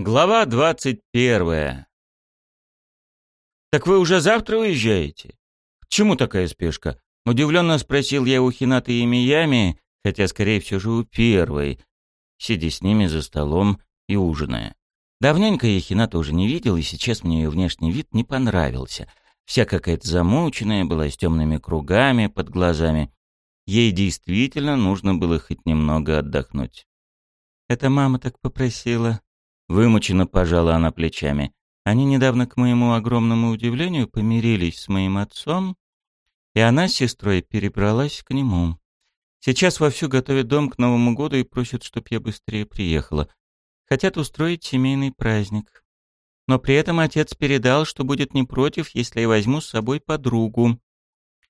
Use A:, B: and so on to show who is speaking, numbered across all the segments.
A: Глава двадцать первая. «Так вы уже завтра уезжаете?» «К чему такая спешка?» Удивленно спросил я у Хинаты и Миями, хотя, скорее всего, у первой, сидя с ними за столом и ужиная. Давненько я Хината уже не видел, и сейчас мне ее внешний вид не понравился. Вся какая-то замученная была, с темными кругами под глазами. Ей действительно нужно было хоть немного отдохнуть. «Это мама так попросила», Вымученно пожала она плечами. Они недавно, к моему огромному удивлению, помирились с моим отцом, и она с сестрой перебралась к нему. Сейчас вовсю готовят дом к Новому году и просят, чтоб я быстрее приехала. Хотят устроить семейный праздник. Но при этом отец передал, что будет не против, если я возьму с собой подругу.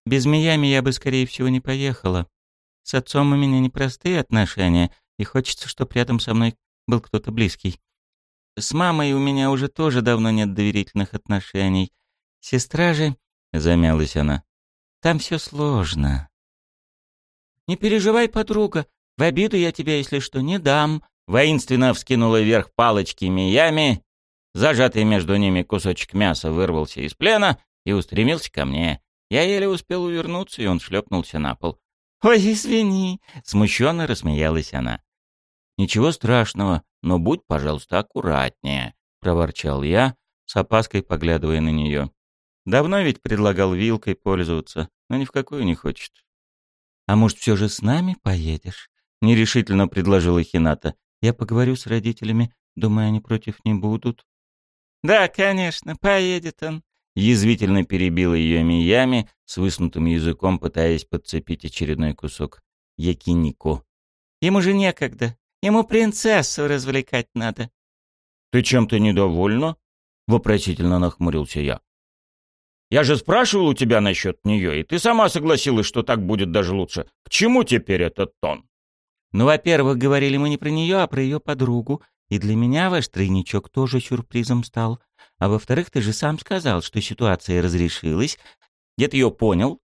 A: Без Миями я бы, скорее всего, не поехала. С отцом у меня непростые отношения, и хочется, чтоб рядом со мной был кто-то близкий. С мамой у меня уже тоже давно нет доверительных отношений. Сестра же, — замялась она, — там все сложно. «Не переживай, подруга, в обиду я тебя, если что, не дам», — воинственно вскинула вверх палочки Миями. Зажатый между ними кусочек мяса вырвался из плена и устремился ко мне. Я еле успел увернуться, и он шлепнулся на пол. «Ой, извини!» — смущенно рассмеялась она. «Ничего страшного, но будь, пожалуйста, аккуратнее», — проворчал я, с опаской поглядывая на нее. Давно ведь предлагал вилкой пользоваться, но ни в какую не хочет. «А может, все же с нами поедешь?» — нерешительно предложила Хината. «Я поговорю с родителями, думаю, они против не будут». «Да, конечно, поедет он», — язвительно перебила ее Миями, с высунутым языком пытаясь подцепить очередной кусок якинику. «Ему же некогда. Ему принцессу развлекать надо».
B: «Ты чем-то недовольна?» — вопросительно нахмурился я. «Я же спрашивал у тебя насчет нее, и ты сама согласилась, что так будет даже лучше. К чему теперь этот тон?»
A: «Ну, во-первых, говорили мы не про нее, а про ее подругу, и для меня ваш тройничок тоже сюрпризом стал. А во-вторых, ты же сам сказал, что ситуация разрешилась. Дед ее понял.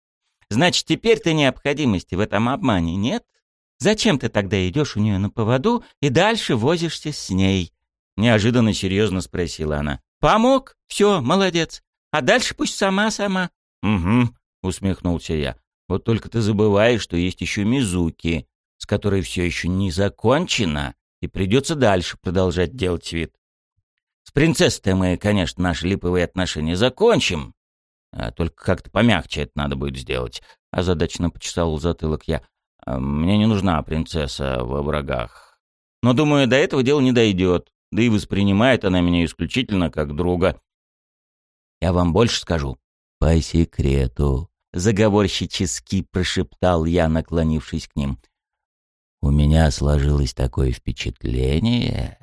A: Значит, теперь-то необходимости в этом обмане нет?» Зачем ты тогда идешь у нее на поводу и дальше возишься с ней?» Неожиданно серьезно спросила она. «Помог? Все, молодец. А дальше пусть сама-сама».
B: «Угу», — усмехнулся я. «Вот только ты забываешь, что есть еще Мизуки, с которой все еще не закончено, и придется дальше продолжать делать вид. С принцессой мы, конечно, наши липовые отношения закончим, а только как-то помягче это надо будет сделать». Озадаченно почесал затылок я. А, мне не нужна принцесса во врагах. Но, думаю, до этого дела не дойдет. Да и воспринимает она меня исключительно как друга. Я вам больше скажу. По секрету. Заговорщически прошептал я, наклонившись к ним. У меня сложилось такое впечатление,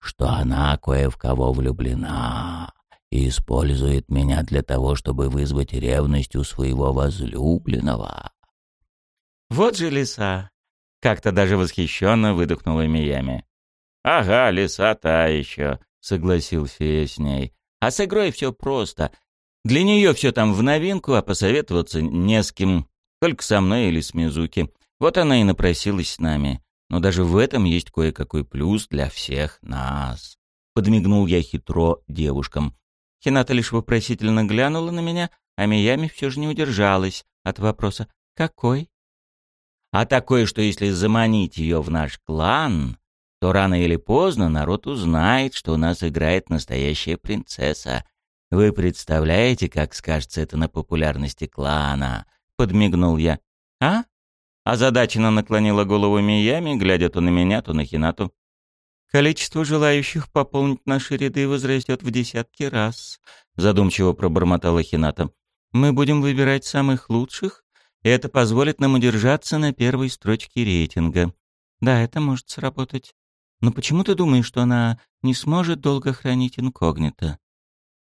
B: что она кое в кого влюблена и использует меня для того, чтобы вызвать ревность у своего возлюбленного.
A: «Вот же лиса!» — как-то даже восхищенно выдохнула Миями.
B: «Ага, лиса та еще», — согласился я с ней.
A: «А с игрой все просто. Для нее все там в новинку, а посоветоваться не с кем. Только со мной или с Мизуки. Вот она и напросилась с нами. Но даже в этом есть кое-какой плюс для всех нас». Подмигнул я хитро девушкам. Хината лишь вопросительно глянула на меня, а Миями все же не удержалась от вопроса «Какой?». А такое, что если заманить ее в наш клан, то рано или поздно народ узнает, что у нас играет настоящая принцесса. Вы представляете, как скажется это на популярности клана?» — подмигнул я. «А?» Озадаченно наклонила голову Миями, глядя то на меня, то на Хинату. «Количество желающих пополнить наши ряды возрастет в десятки раз», — задумчиво пробормотала Хината. «Мы будем выбирать самых лучших и это позволит нам удержаться на первой строчке рейтинга. Да, это может сработать. Но почему ты думаешь, что она не сможет долго хранить инкогнито?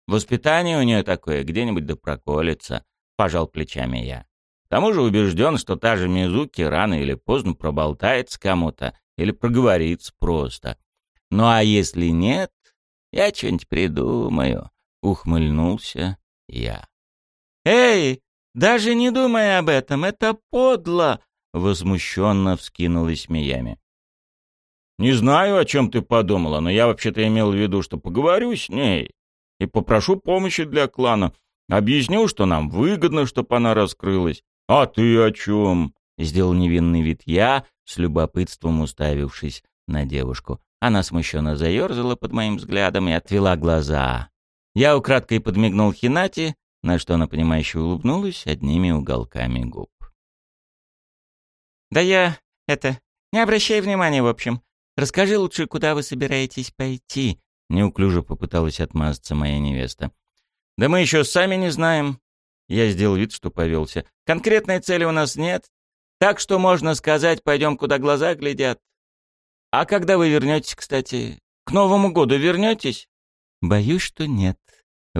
B: Воспитание у нее такое, где-нибудь да проколется, пожал плечами я. К тому же убежден, что та же Мизуки рано или поздно проболтается кому-то или проговорится просто. Ну а если нет, я что-нибудь придумаю, ухмыльнулся я.
A: «Эй, даже не думай об этом, это подло!» — возмущенно вскинулась Миями. Не знаю, о чем ты подумала, но я вообще-то имел в виду, что поговорю с ней и попрошу помощи для клана. Объясню, что нам выгодно, чтобы она раскрылась. А ты о чем? Сделал невинный вид я, с любопытством уставившись на девушку. Она смущенно заерзала под моим взглядом и отвела глаза. Я украдкой подмигнул Хинати, на что она, понимающе улыбнулась одними уголками губ.
B: «Да я... это... не обращай внимания, в общем. Расскажи лучше, куда вы собираетесь пойти?» Неуклюже попыталась отмазаться моя невеста.
A: «Да мы еще сами не знаем». Я сделал вид, что повелся. «Конкретной цели у нас нет, так что можно сказать, пойдем, куда глаза глядят. А когда вы вернетесь, кстати? К Новому году вернетесь?»
B: «Боюсь, что нет», —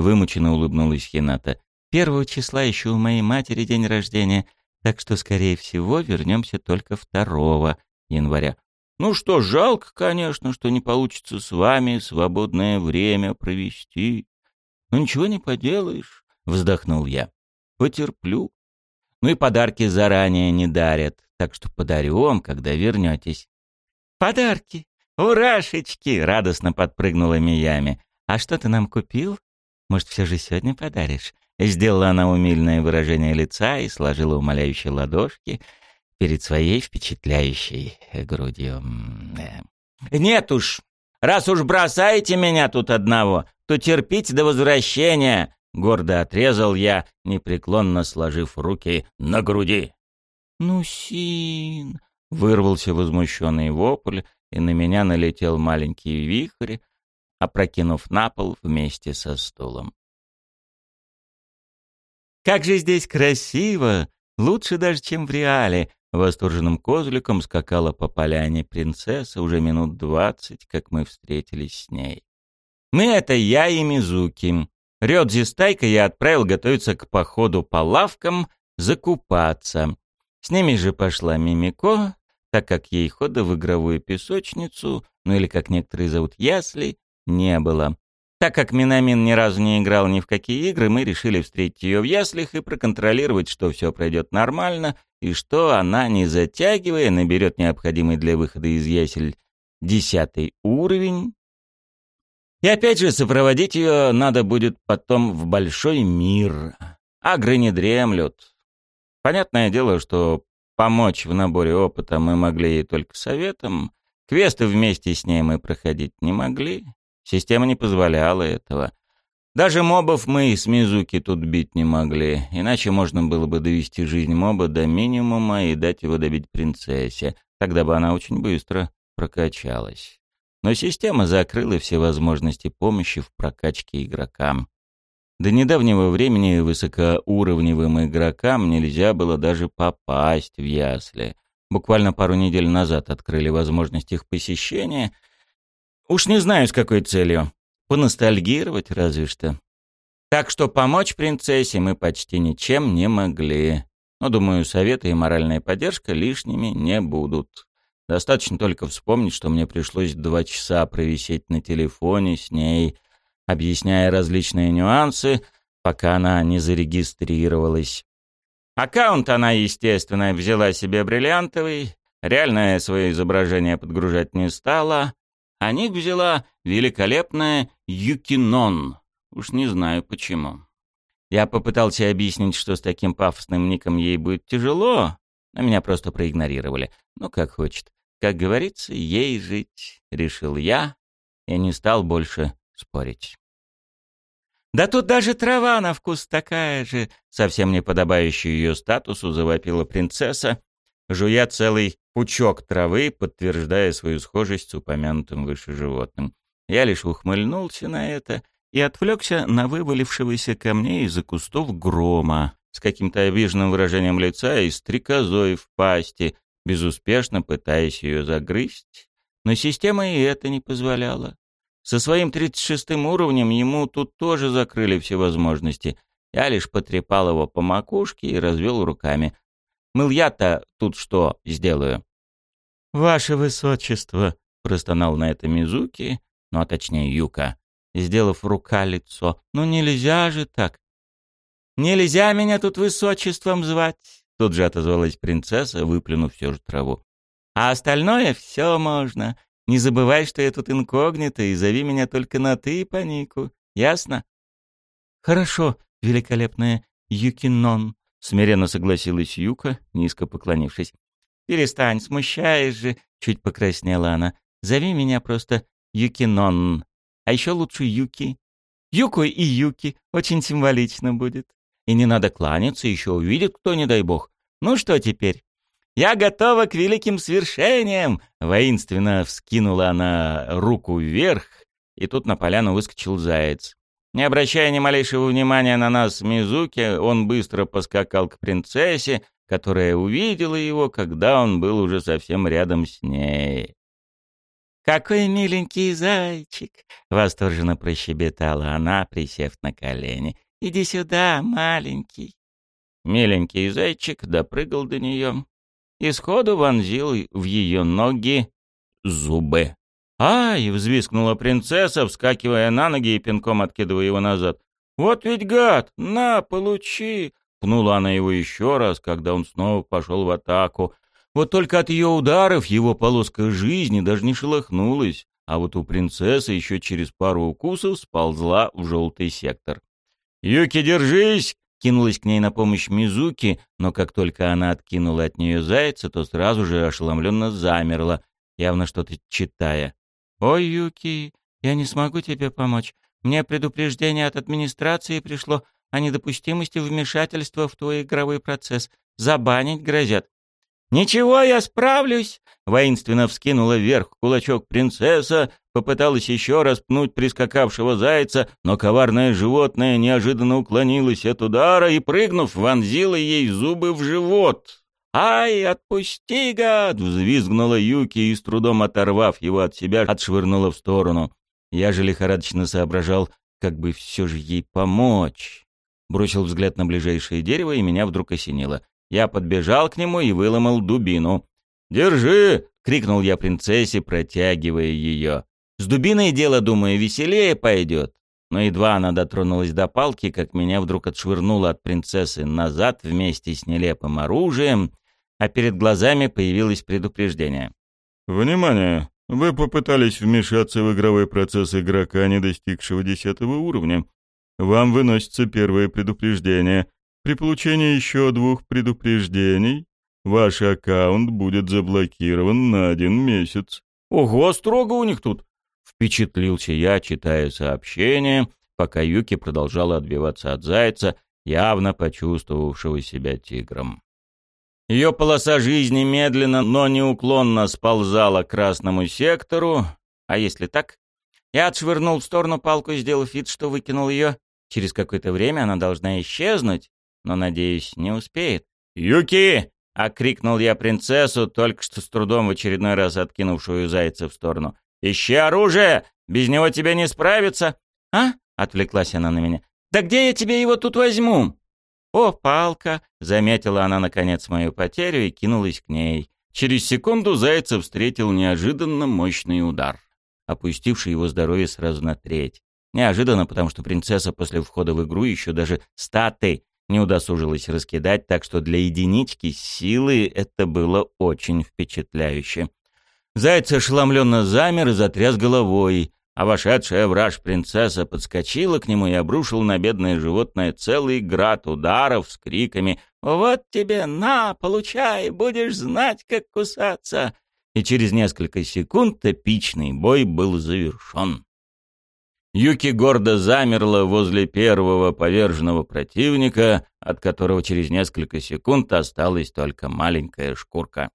B: вымученно улыбнулась Хината. «Первого числа еще у моей матери день рождения, так что, скорее всего, вернемся только второго января.
A: Ну что, жалко, конечно, что не получится с вами свободное время провести. Но ничего не поделаешь, вздохнул я. Потерплю. Ну и подарки заранее не дарят, так что подарю вам, когда вернетесь.
B: Подарки! Урашечки! Радостно подпрыгнула Миями. А что ты нам купил? Может, все же сегодня подаришь? Сделала она умильное выражение лица и сложила умоляющие ладошки перед своей впечатляющей грудью.
A: «Нет уж, раз уж бросаете меня тут одного, то терпите до возвращения!» — гордо отрезал я, непреклонно сложив руки на груди.
B: «Ну, Син!»
A: — вырвался возмущенный вопль, и на меня налетел маленький вихрь, опрокинув на пол вместе со стулом.
B: Как же здесь красиво! Лучше даже, чем в реале!» Восторженным козликом скакала по поляне принцесса уже минут двадцать, как мы встретились с ней.
A: «Мы — это я и Мизуки. Рёдзи с Тайкой я отправил готовиться к походу по лавкам, закупаться. С ними же пошла Мимико, так как ей хода в игровую песочницу, ну или, как некоторые зовут, ясли, не было. Так как Минамин ни разу не играл ни в какие игры, мы решили встретить ее в яслях и проконтролировать, что все пройдет нормально, и что она, не затягивая, наберет необходимый для выхода из ясель десятый уровень. И опять же, сопроводить ее надо будет потом в большой мир. Агры не дремлют. Понятное дело, что помочь в наборе опыта мы могли ей только советом, квесты вместе с ней мы проходить не могли. Система не позволяла этого. Даже мобов мы с Мизуки тут бить не могли, иначе можно было бы довести жизнь моба до минимума и дать его добить принцессе. Тогда бы она очень быстро прокачалась. Но система закрыла все возможности помощи в прокачке игрокам. До недавнего времени высокоуровневым игрокам нельзя было даже попасть в ясли. Буквально пару недель назад открыли возможность их посещения — Уж не знаю, с какой целью. Поностальгировать разве что. Так что помочь принцессе мы почти ничем не могли. Но, думаю, советы и моральная поддержка лишними не будут. Достаточно только вспомнить, что мне пришлось два часа провисеть на телефоне с ней, объясняя различные нюансы, пока она не зарегистрировалась. Аккаунт она, естественно, взяла себе бриллиантовый, реальное свое изображение подгружать не стала, а ник взяла великолепная Юкинон. Уж не знаю почему. Я попытался объяснить, что с таким пафосным ником ей будет тяжело, но меня просто проигнорировали. Ну, как хочет. Как говорится, ей жить, решил я, и не стал больше спорить. «Да тут даже трава на вкус такая же!» Совсем не подобающая ее статусу завопила принцесса, жуя целый пучок травы, подтверждая свою схожесть с упомянутым выше животным. Я лишь ухмыльнулся на это и отвлекся на вывалившегося ко мне из-за кустов грома с каким-то обиженным выражением лица и стрекозой в пасти, безуспешно пытаясь ее загрызть. Но система и это не позволяла. Со своим 36-м уровнем ему тут тоже закрыли все возможности. Я лишь потрепал его по макушке и развел руками. Мыл я-то тут что сделаю?» «Ваше высочество», — простонал на это Мизуки, ну а точнее Юка, сделав рука лицо. «Ну нельзя же так!» «Нельзя меня тут высочеством звать!» Тут же отозвалась принцесса, выплюнув всю же траву. «А остальное все можно. Не забывай, что я тут инкогнито, и зови меня только на «ты» по нику. Ясно?» «Хорошо, великолепная Юкинон», — смиренно согласилась Юка, низко поклонившись. «Перестань, смущаешь же», — чуть покраснела она. «Зови меня просто Юкинон, а еще лучше Юки. Юко и Юки, очень символично будет. И не надо кланяться, еще увидит кто, не дай бог. Ну что теперь?» «Я готова к великим свершениям!» Воинственно вскинула она руку вверх, и тут на поляну выскочил заяц. Не обращая ни малейшего внимания на нас Мизуки, он быстро поскакал к принцессе, которая увидела его, когда он был уже совсем рядом с ней. «Какой миленький зайчик!» — восторженно прощебетала она, присев на колени. «Иди сюда, маленький!» Миленький зайчик допрыгал до нее, и сходу вонзил в ее ноги зубы. «Ай!» — взвискнула принцесса, вскакивая на ноги и пинком откидывая его назад. «Вот ведь гад! На, получи!» Пнула она его еще раз, когда он снова пошел в атаку. Вот только от ее ударов его полоска жизни даже не шелохнулась, а вот у принцессы еще через пару укусов сползла в желтый сектор. «Юки, держись!» кинулась к ней на помощь Мизуки, но как только она откинула от нее зайца, то сразу же ошеломленно замерла, явно что-то читая. «Ой, Юки, я не смогу тебе помочь. Мне предупреждение от администрации пришло о недопустимости вмешательства в твой игровой процесс. Забанить грозят. «Ничего, я справлюсь!» — воинственно вскинула вверх кулачок принцесса, попыталась еще раз пнуть прискакавшего зайца, но коварное животное неожиданно уклонилось от удара и, прыгнув, вонзило ей зубы в живот. «Ай, отпусти, гад!» — взвизгнула Юки и, с трудом оторвав его от себя, отшвырнула в сторону. Я же лихорадочно соображал, как бы все же ей помочь. Бросил взгляд на ближайшее дерево, и меня вдруг осенило. Я подбежал к нему и выломал дубину. «Держи!» — крикнул я принцессе, протягивая ее. «С дубиной дело, думаю, веселее пойдет». Но едва она дотронулась до палки, как меня вдруг отшвырнуло от принцессы назад вместе с нелепым оружием, а перед глазами появилось предупреждение.
C: «Внимание! Вы попытались вмешаться в игровой процесс игрока, не достигшего десятого уровня. Вам выносится первое предупреждение. При получении еще двух предупреждений ваш аккаунт будет заблокирован на один месяц.
A: Ого, строго у них тут. Впечатлился я, читая сообщение, пока Юки продолжала отбиваться от зайца, явно почувствовавшего себя тигром. Ее полоса жизни медленно, но неуклонно сползала к красному сектору, а если так? Я отшвырнул в сторону палку, сделав вид, что выкинул ее. Через какое-то время она должна исчезнуть, но, надеюсь, не успеет. «Юки!» — окрикнул я принцессу, только что с трудом в очередной раз откинувшую зайца в сторону. «Ищи оружие! Без него тебе не справиться!» «А?» — отвлеклась она на меня. «Да где я тебе его тут возьму?» «О, палка!» — заметила она, наконец, мою потерю и кинулась к ней. Через секунду Зайцев встретил неожиданно мощный удар, опустивший его здоровье сразу на треть. Неожиданно, потому что принцесса после входа в игру еще даже статы не удосужилась раскидать, так что для единички силы это было очень впечатляюще. Заяц ошеломленно замер и затряс головой, а вошедшая враж принцесса подскочила к нему и обрушила на бедное животное целый град ударов с криками «Вот тебе, на, получай, будешь знать, как кусаться!» И через несколько секунд эпичный бой был завершен. Юки гордо замерла возле первого поверженного противника, от которого через несколько секунд осталась только маленькая шкурка.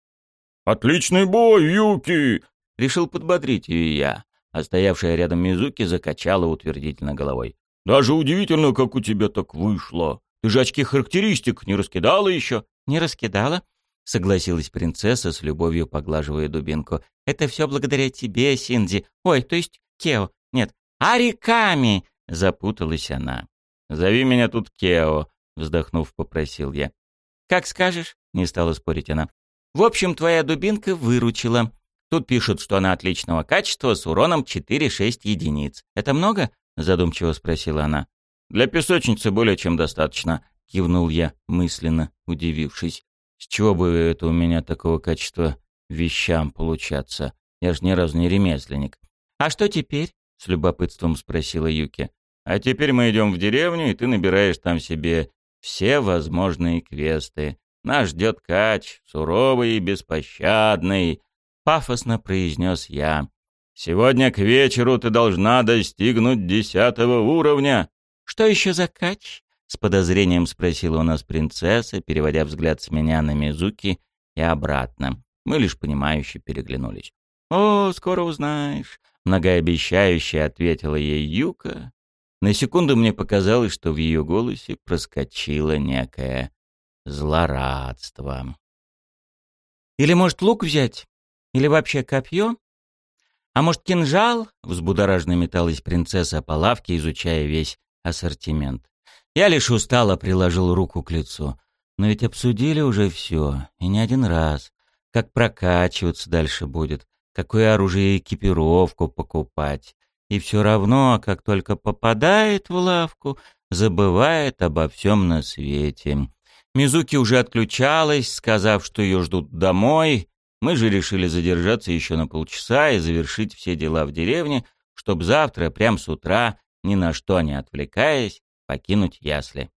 C: «Отличный бой, Юки!»
A: — решил подбодрить ее я, а стоявшая рядом Мизуки закачала утвердительно головой.
C: «Даже удивительно, как у тебя так вышло. Ты же очки характеристик не раскидала еще?»
A: «Не раскидала?» — согласилась принцесса с любовью, поглаживая дубинку. «Это все благодаря тебе, Синди. Ой, то есть Кео. Нет, а реками!» — запуталась она.
B: «Зови меня тут Кео», — вздохнув, попросил я.
A: «Как скажешь», — не стала спорить она. «В общем, твоя дубинка выручила. Тут пишут, что она отличного качества с уроном 4-6 единиц. Это много?» — задумчиво спросила она.
B: «Для песочницы более чем достаточно», — кивнул я, мысленно удивившись. «С чего бы это у меня такого качества вещам получаться?»
A: Я ж ни разу не ремесленник. «А что теперь?» — с любопытством спросила Юки. «А теперь мы идем в деревню, и ты набираешь там себе все возможные квесты. Нас ждет кач, суровый и беспощадный», — пафосно произнес я. «Сегодня к вечеру ты должна достигнуть десятого уровня». «Что еще за кач?» — с подозрением спросила у нас принцесса, переводя взгляд с меня на Мизуки и обратно. Мы лишь понимающе переглянулись. «О, скоро узнаешь», — многообещающе ответила ей Юка. На секунду мне показалось, что в ее голосе проскочило некое злорадство. «Или, может, лук взять? Или вообще копье? А может, кинжал?» — взбудораженно металась принцесса по лавке, изучая весь ассортимент. Я лишь устало приложил руку к лицу. Но ведь обсудили уже все, и не один раз. Как прокачиваться дальше будет, какое оружие и экипировку покупать. И все равно, как только попадает в лавку, забывает обо всем на свете. Мизуки уже отключалась, сказав, что ее ждут домой. Мы же решили задержаться еще на полчаса и завершить все дела в деревне, чтобы завтра, прямо с утра, ни на что не отвлекаясь, покинуть ясли.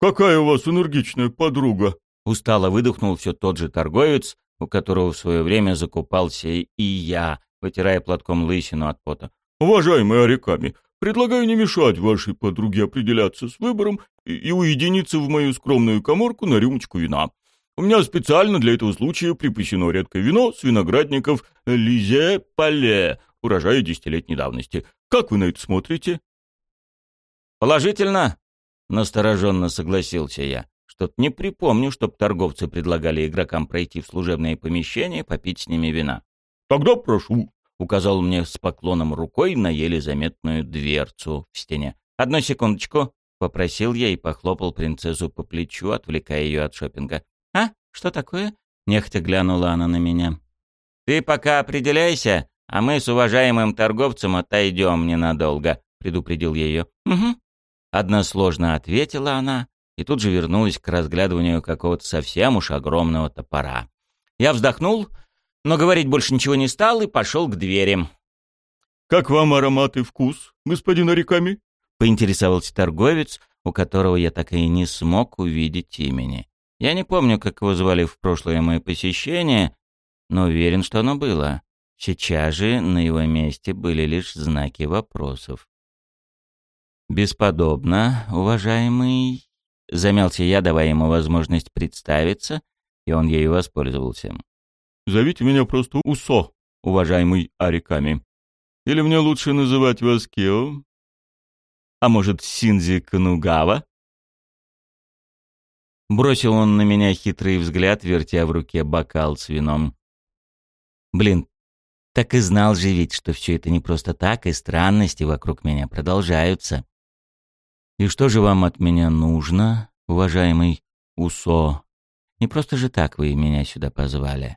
C: «Какая у вас энергичная подруга!»
A: Устало выдохнул все тот же торговец, у которого в свое время закупался и я, вытирая платком лысину от пота.
C: «Уважаемый Ориками, предлагаю не мешать вашей подруге определяться с выбором и уединиться в мою скромную коморку на рюмочку вина. У меня специально для этого случая припасено редкое вино с виноградников Лизе Пале, урожая десятилетней давности. Как вы на это смотрите?»
A: «Положительно», — настороженно согласился я. «Что-то не припомню, чтоб торговцы предлагали игрокам пройти в служебные помещения и попить с ними вина».
C: «Тогда прошу», —
A: указал мне с поклоном рукой на еле заметную дверцу в стене. «Одну секундочку», — попросил я и похлопал принцессу по плечу, отвлекая ее от шопинга. «А? Что такое?» — нехотя глянула она на меня. «Ты пока определяйся, а мы с уважаемым торговцем отойдем ненадолго», — предупредил я ее. «Угу», Односложно ответила она и тут же вернулась к разглядыванию какого-то совсем уж огромного топора. Я вздохнул, но говорить больше ничего не стал и пошел к двери.
C: «Как вам аромат и вкус, господин Ориками?»
A: — поинтересовался торговец, у которого я так и не смог увидеть имени. Я не помню, как его звали в прошлое мое посещение, но уверен, что оно было. Сейчас же на его месте были лишь знаки вопросов. «Бесподобно, уважаемый...» Замялся я, давая ему возможность представиться, и он ею воспользовался.
C: «Зовите меня просто Усо, уважаемый Ариками. Или мне лучше называть вас Кео? А может, Синзи Канугава?»
A: Бросил он на меня хитрый взгляд, вертя в руке бокал с вином. «Блин, так и знал же ведь, что все это не просто так, и странности вокруг меня продолжаются. «И что же вам от меня нужно, уважаемый Усо? Не просто же так вы меня сюда позвали».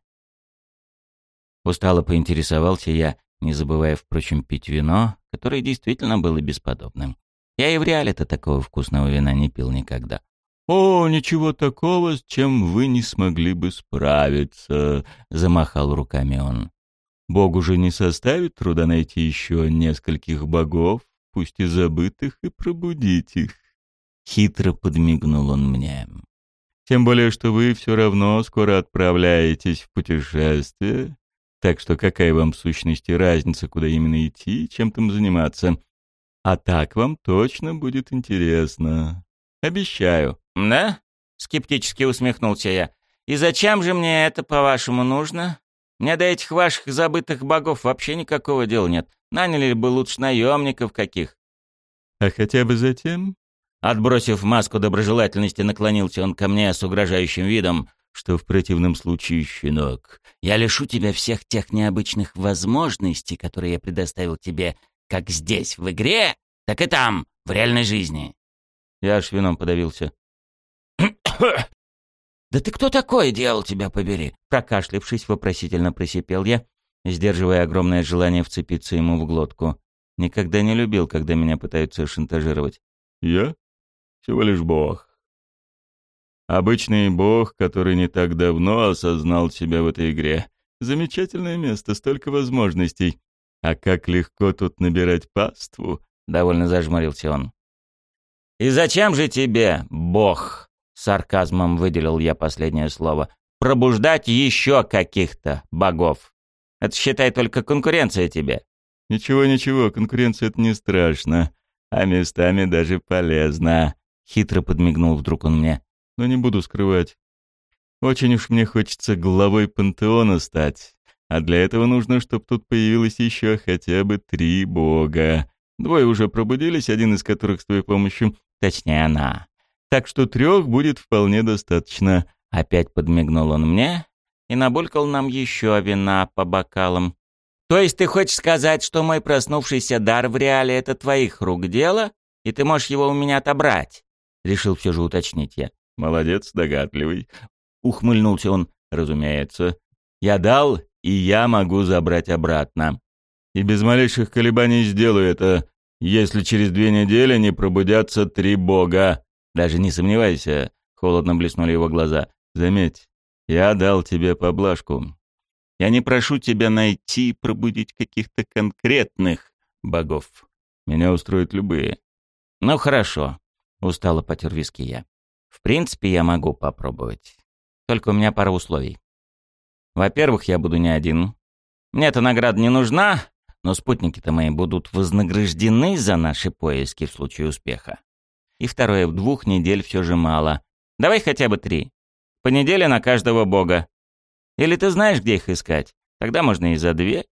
A: Устало поинтересовался я, не забывая, впрочем, пить вино, которое действительно было бесподобным. Я и в реале-то такого вкусного вина не пил никогда.
C: «О, ничего такого, с чем вы не смогли бы справиться», — замахал руками он. «Богу же не составит труда найти еще нескольких богов, пусть и забытых, и пробудить их. Хитро подмигнул он мне. Тем более, что вы все равно скоро отправляетесь в путешествие, так что какая вам в сущности разница, куда именно идти и чем там заниматься. А так вам точно будет интересно. Обещаю.
A: Да? Скептически усмехнулся я. И зачем же мне это, по-вашему, нужно? Мне до этих ваших забытых богов вообще никакого дела нет. Наняли бы лучше наемников каких.
C: А хотя бы затем,
A: отбросив маску доброжелательности, наклонился он ко мне с угрожающим видом,
C: что в противном случае, щенок,
A: я лишу тебя всех тех необычных возможностей, которые я предоставил тебе как здесь, в игре, так и там, в реальной жизни. Я аж вином подавился. «Да ты кто такой, дьявол тебя побери?» Прокашлившись, вопросительно просипел я, сдерживая огромное желание вцепиться ему в глотку. Никогда не любил, когда меня пытаются шантажировать.
C: «Я? Всего лишь бог. Обычный бог, который не так давно осознал себя в этой игре. Замечательное место, столько возможностей. А как легко тут набирать паству, довольно зажмурился он.
B: И зачем же тебе, Бог? Сарказмом выделил я последнее слово. Пробуждать еще каких-то богов. Это считай только конкуренция тебе.
C: Ничего, ничего, конкуренция это не страшно, а местами даже полезно. Хитро подмигнул вдруг он мне. Но не буду скрывать. Очень уж мне хочется главой пантеона стать. А для этого нужно, чтобы тут появилось еще хотя бы три бога. Двое уже пробудились, один из которых с твоей помощью, точнее она. Так что трех будет вполне достаточно.
B: Опять подмигнул он мне и набулькал нам еще вина по бокалам. То есть ты хочешь сказать, что мой проснувшийся дар в реале — это твоих рук дело, и ты можешь его у меня отобрать? Решил все же уточнить я.
C: Молодец, догадливый. Ухмыльнулся он. Разумеется. Я дал, и я могу забрать обратно. И без малейших колебаний сделаю это, если через две недели не пробудятся три бога. Даже не сомневайся, холодно блеснули его глаза. Заметь, я дал тебе поблажку. Я не прошу тебя найти и пробудить каких-то конкретных богов. Меня устроят любые.
B: Ну хорошо, устало потер виски я. В принципе, я могу попробовать. Только у меня пара условий. Во-первых, я буду не один. Мне эта награда не нужна, но спутники-то мои будут вознаграждены за наши поиски в случае успеха. И второе, в двух недель все же мало. Давай хотя бы три. По неделе на каждого бога. Или ты знаешь, где их искать? Тогда можно и за две.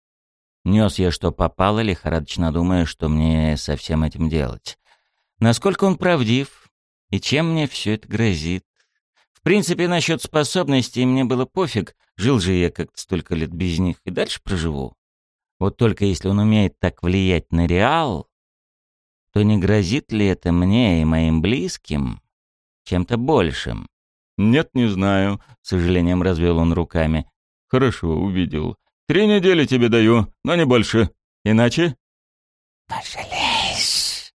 B: Нес я что попало, лихорадочно думая, что мне со всем этим делать. Насколько он правдив и чем мне все это грозит принципе, насчет способностей мне было пофиг, жил же я как-то столько лет без них и дальше проживу. Вот только если он умеет так влиять на реал, то не грозит ли это мне и моим близким чем-то большим?
C: «Нет, не знаю», — с сожалением развел он руками. «Хорошо, увидел. Три недели тебе даю, но не больше. Иначе...»
B: «Пожалеешь!»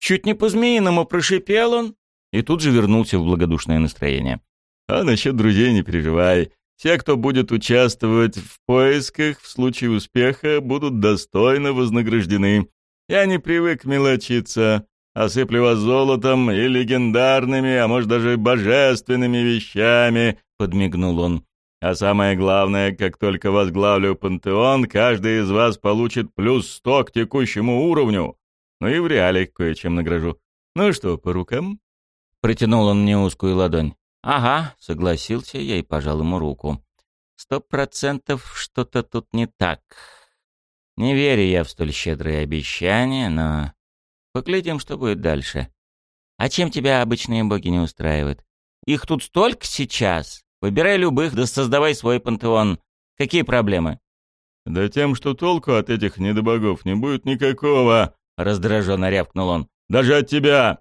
B: Чуть не по-змеиному прошипел он,
C: и тут же вернулся в благодушное настроение. «А насчет друзей не переживай. Те, кто будет участвовать в поисках, в случае успеха, будут достойно вознаграждены. Я не привык мелочиться. Осыплю вас золотом и легендарными, а может даже божественными вещами», — подмигнул он. «А самое главное, как только возглавлю пантеон, каждый из вас получит плюс сто к текущему уровню. Ну и в реале кое-чем награжу. Ну что, по рукам?»
B: Протянул он мне узкую ладонь. «Ага», — согласился я и пожал ему руку. «Сто процентов что-то тут не так. Не верю я в столь щедрые обещания, но... Поглядим, что будет дальше. А чем тебя обычные боги не устраивают? Их тут столько сейчас. Выбирай любых, да создавай свой пантеон. Какие проблемы?»
C: «Да тем, что толку от этих недобогов не будет никакого», — раздраженно рявкнул он. «Даже от тебя.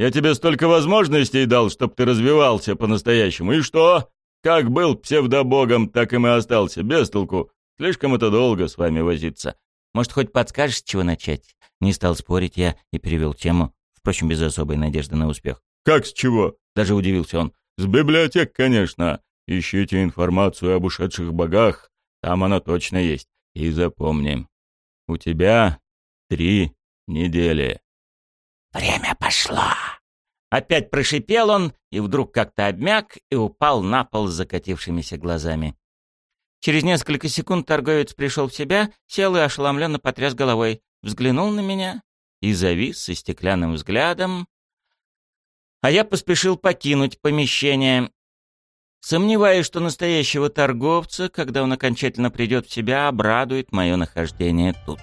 C: Я тебе столько возможностей дал, чтоб ты развивался по-настоящему. И что? Как был псевдобогом, так и и остался, без толку. Слишком это долго с вами возиться.
B: Может, хоть подскажешь, с чего начать? Не стал спорить я и перевел тему, впрочем, без особой надежды на успех.
C: Как с чего? Даже удивился он. С библиотек, конечно. Ищите информацию об ушедших богах. Там она точно есть. И запомни. У тебя три недели.
B: «Время пошло!» Опять прошипел он, и вдруг как-то обмяк и упал на пол с закатившимися глазами. Через несколько секунд торговец пришел в себя, сел и ошеломленно потряс головой, взглянул на меня и завис со стеклянным взглядом. А я поспешил покинуть помещение. Сомневаюсь, что настоящего торговца, когда он окончательно придет в себя, обрадует мое нахождение тут.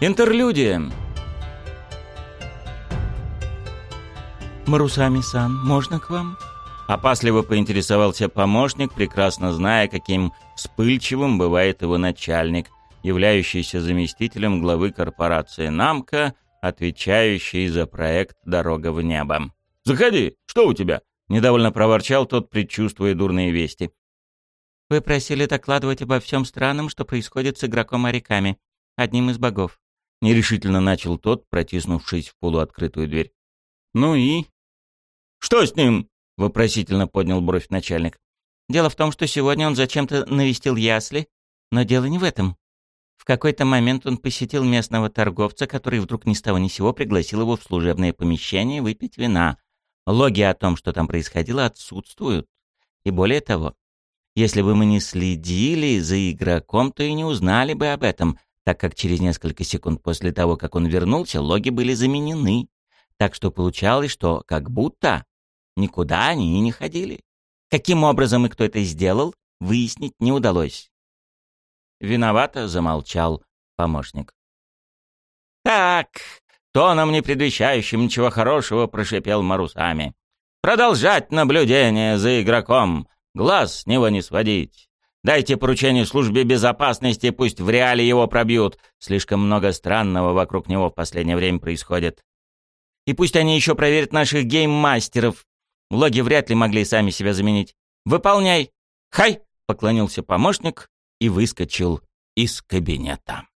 B: Интерлюдия. «Марусами-сан, можно к вам?» Опасливо поинтересовался помощник, прекрасно зная, каким вспыльчивым бывает его начальник, являющийся заместителем главы корпорации «Намка», отвечающий за проект «Дорога в небо».
C: «Заходи! Что у тебя?» — недовольно проворчал тот, предчувствуя дурные вести.
D: «Вы просили докладывать обо всем странном, что происходит с игроком Ариками, одним из богов.
B: Нерешительно начал тот, протиснувшись в полуоткрытую дверь.
C: «Ну и?» «Что с ним?»
A: вопросительно поднял бровь начальник.
D: Дело в том, что сегодня он зачем-то навестил ясли, но дело не в этом. В какой-то момент он посетил местного торговца, который вдруг ни с того ни сего пригласил его в служебное помещение выпить вина. Логи о том, что там происходило, отсутствуют. И более того, если бы мы не следили за игроком, то и не узнали бы об этом, так как через несколько секунд после того, как он вернулся, логи были заменены. Так что получалось, что как будто никуда они и не ходили. Каким образом и кто это сделал, выяснить не удалось.
A: Виновато замолчал помощник. «Так, тоном не предвещающим ничего хорошего прошипел Марусами. «Продолжать наблюдение за игроком, глаз с него не сводить. Дайте поручение службе безопасности, пусть в реале его пробьют. Слишком много странного вокруг него в последнее время происходит. И пусть они еще проверят наших гейммастеров. Логи вряд ли могли сами себя заменить. Выполняй. Хай!» — поклонился помощник и выскочил из кабинета.